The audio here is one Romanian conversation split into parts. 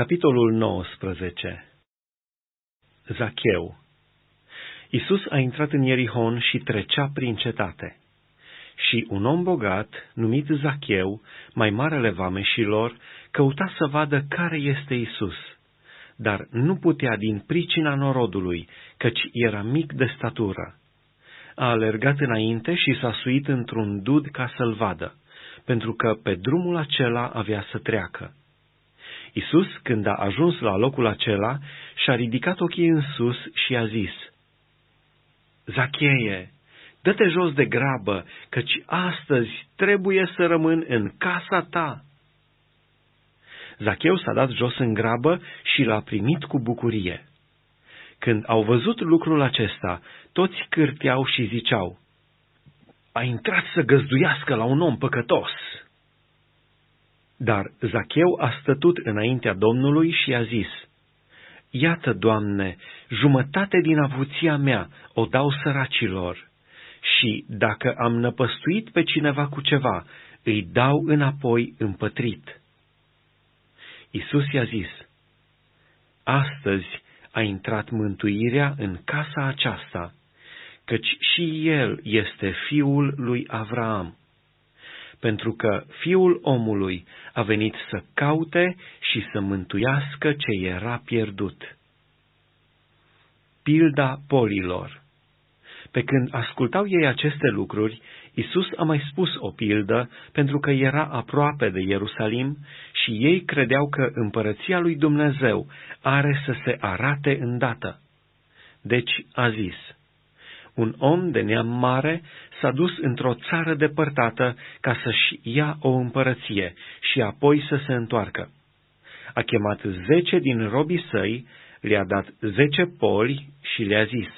Capitolul 19 Zacheu Isus a intrat în Ierihon și trecea prin cetate. Și un om bogat, numit Zacheu, mai marele vameșilor, căuta să vadă care este Isus, dar nu putea din pricina norodului, căci era mic de statură. A alergat înainte și s-a suit într-un dud ca să-l vadă, pentru că pe drumul acela avea să treacă. Isus, când a ajuns la locul acela, și-a ridicat ochii în sus și a zis, Zacheie, dă-te jos de grabă, căci astăzi trebuie să rămân în casa ta. Zacheu s-a dat jos în grabă și l-a primit cu bucurie. Când au văzut lucrul acesta, toți cârteau și ziceau, A intrat să găzduiască la un om păcătos. Dar Zacheu a stătut înaintea Domnului și a zis, Iată, Doamne, jumătate din avuția mea o dau săracilor și, dacă am năpăstuit pe cineva cu ceva, îi dau înapoi împătrit. Isus i-a zis, Astăzi a intrat mântuirea în casa aceasta, căci și el este fiul lui Avraam pentru că Fiul omului a venit să caute și să mântuiască ce era pierdut. Pilda polilor Pe când ascultau ei aceste lucruri, Isus a mai spus o pildă pentru că era aproape de Ierusalim și ei credeau că împărăția lui Dumnezeu are să se arate îndată. Deci a zis, un om de neam mare s-a dus într-o țară depărtată ca să-și ia o împărăție și apoi să se întoarcă. A chemat zece din robii săi, le-a dat zece poli și le-a zis,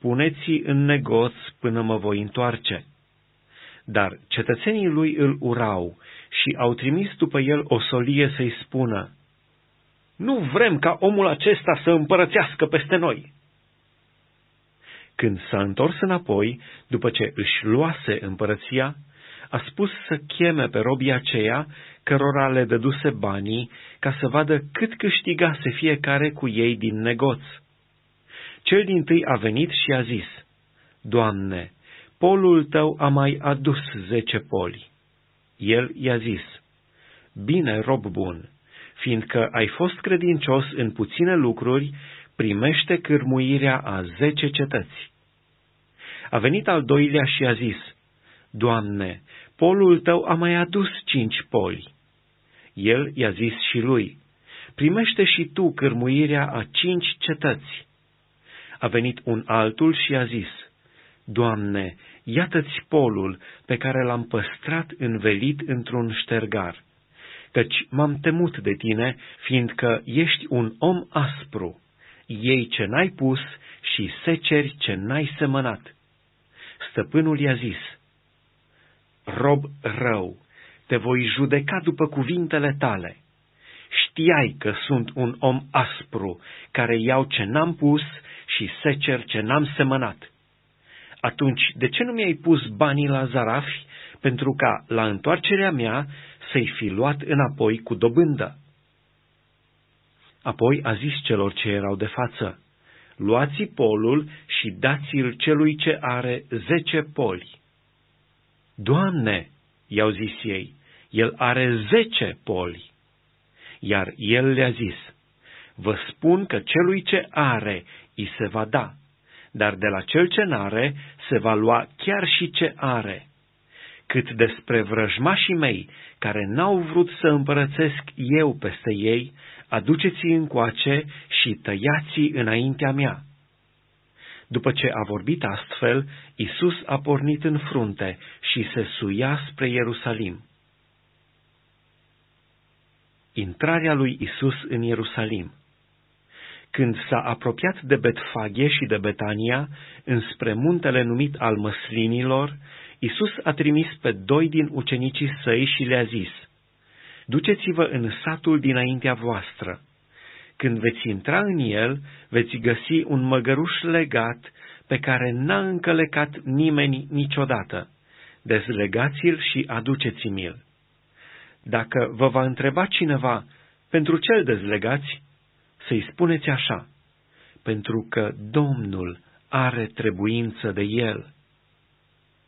Puneți în negoț până mă voi întoarce. Dar cetățenii lui îl urau și au trimis după el o solie să-i spună, Nu vrem ca omul acesta să împărățească peste noi. Când s-a întors înapoi, după ce își luase împărăția, a spus să cheme pe robii aceia, cărora le dăduse banii, ca să vadă cât câștigase fiecare cu ei din negoț. Cel din tâi a venit și a zis, Doamne, polul tău a mai adus zece poli. El i-a zis, Bine, rob bun, fiindcă ai fost credincios în puține lucruri, primește cârmuirea a zece cetăți. A venit al doilea și a zis, Doamne, polul tău a mai adus cinci poli. El i-a zis și lui, primește și tu cârmuirea a cinci cetăți. A venit un altul și a zis, Doamne, iată-ți polul pe care l-am păstrat învelit într-un ștergar, căci m-am temut de tine, fiindcă ești un om aspru, iei ce n-ai pus și seceri ce n-ai semănat stăpânul i-a zis, Rob rău, te voi judeca după cuvintele tale. Știai că sunt un om aspru, care iau ce n-am pus și secer ce n-am semănat. Atunci, de ce nu mi-ai pus banii la zarafi, pentru ca, la întoarcerea mea, să-i fi luat înapoi cu dobândă? Apoi a zis celor ce erau de față, luați polul și dați-l celui ce are zece poli. Doamne, i-au zis ei, el are zece poli. Iar el le-a zis, vă spun că celui ce are, îi se va da, dar de la cel ce n-are, se va lua chiar și ce are. Cât despre vrăjmașii mei, care n-au vrut să împărățesc eu peste ei, aduceți încoace și tăiați înaintea mea. După ce a vorbit astfel, Isus a pornit în frunte și se suia spre Ierusalim. Intrarea lui Isus în Ierusalim Când s-a apropiat de Betfage și de Betania, înspre muntele numit al măslinilor, Isus a trimis pe doi din ucenicii săi și le-a zis, Duceți-vă în satul dinaintea voastră. Când veți intra în el, veți găsi un măgăruș legat pe care n-a încălecat nimeni niciodată. Dezlegați-l și aduceți-mi-l. Dacă vă va întreba cineva, Pentru cel dezlegați, să-i spuneți așa, pentru că Domnul are trebuință de el.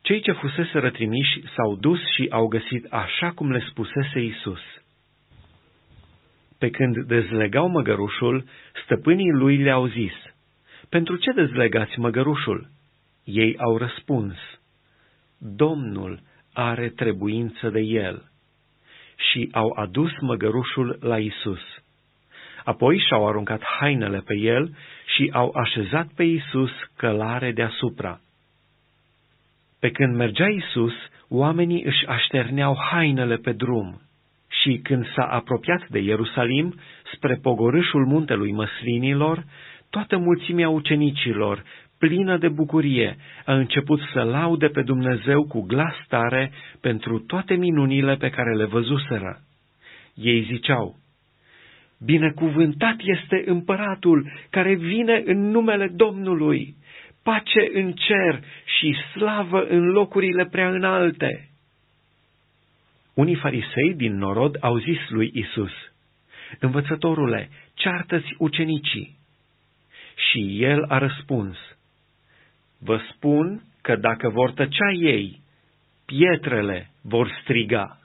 Cei ce fusese rătrimiși s-au dus și au găsit așa cum le spusese Isus. Pe când dezlegau măgărușul, stăpânii lui le-au zis, Pentru ce dezlegați măgărușul? Ei au răspuns, Domnul are trebuință de el. Și au adus măgărușul la Isus. Apoi și-au aruncat hainele pe el și au așezat pe Isus călare deasupra. Pe când mergea Isus, oamenii își așterneau hainele pe drum și când s-a apropiat de Ierusalim, spre pogorâșul muntelui măslinilor, toată mulțimea ucenicilor, plină de bucurie, a început să laude pe Dumnezeu cu glas tare pentru toate minunile pe care le văzuseră. Ei ziceau, Binecuvântat este împăratul care vine în numele Domnului, pace în cer și slavă în locurile prea înalte. Unii farisei din norod au zis lui Isus, Învățătorule, ceartă-ți ucenicii. Și el a răspuns, Vă spun că dacă vor tăcea ei, pietrele vor striga.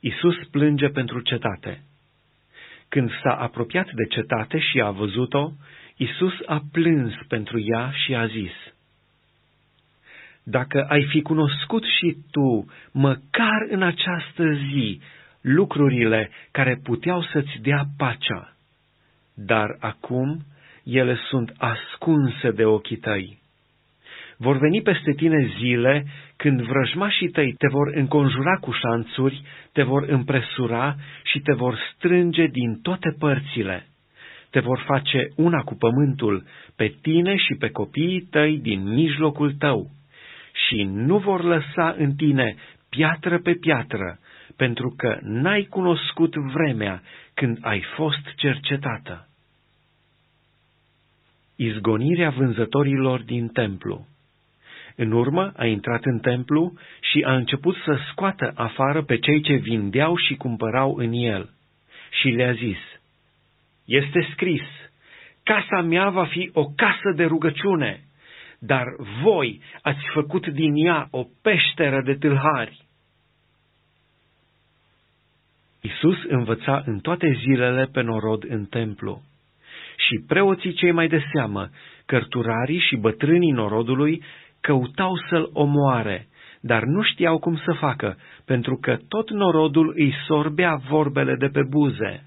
Isus plânge pentru cetate. Când s-a apropiat de cetate și a văzut-o, Isus a plâns pentru ea și a zis, Dacă ai fi cunoscut și tu, măcar în această zi, lucrurile care puteau să-ți dea pacea, dar acum ele sunt ascunse de ochii tăi. Vor veni peste tine zile când vrăjmașii tăi te vor înconjura cu șanțuri, te vor împresura și te vor strânge din toate părțile. Te vor face una cu pământul, pe tine și pe copiii tăi din mijlocul tău, și nu vor lăsa în tine piatră pe piatră, pentru că n-ai cunoscut vremea când ai fost cercetată. Izgonirea vânzătorilor din templu în urmă a intrat în templu și a început să scoată afară pe cei ce vindeau și cumpărau în el. Și le-a zis, Este scris, casa mea va fi o casă de rugăciune, dar voi ați făcut din ea o peșteră de tâlhari. Isus învăța în toate zilele pe norod în templu și preoții cei mai de seamă, cărturarii și bătrânii norodului căutau să-l omoare, dar nu știau cum să facă, pentru că tot norodul îi sorbea vorbele de pe buze.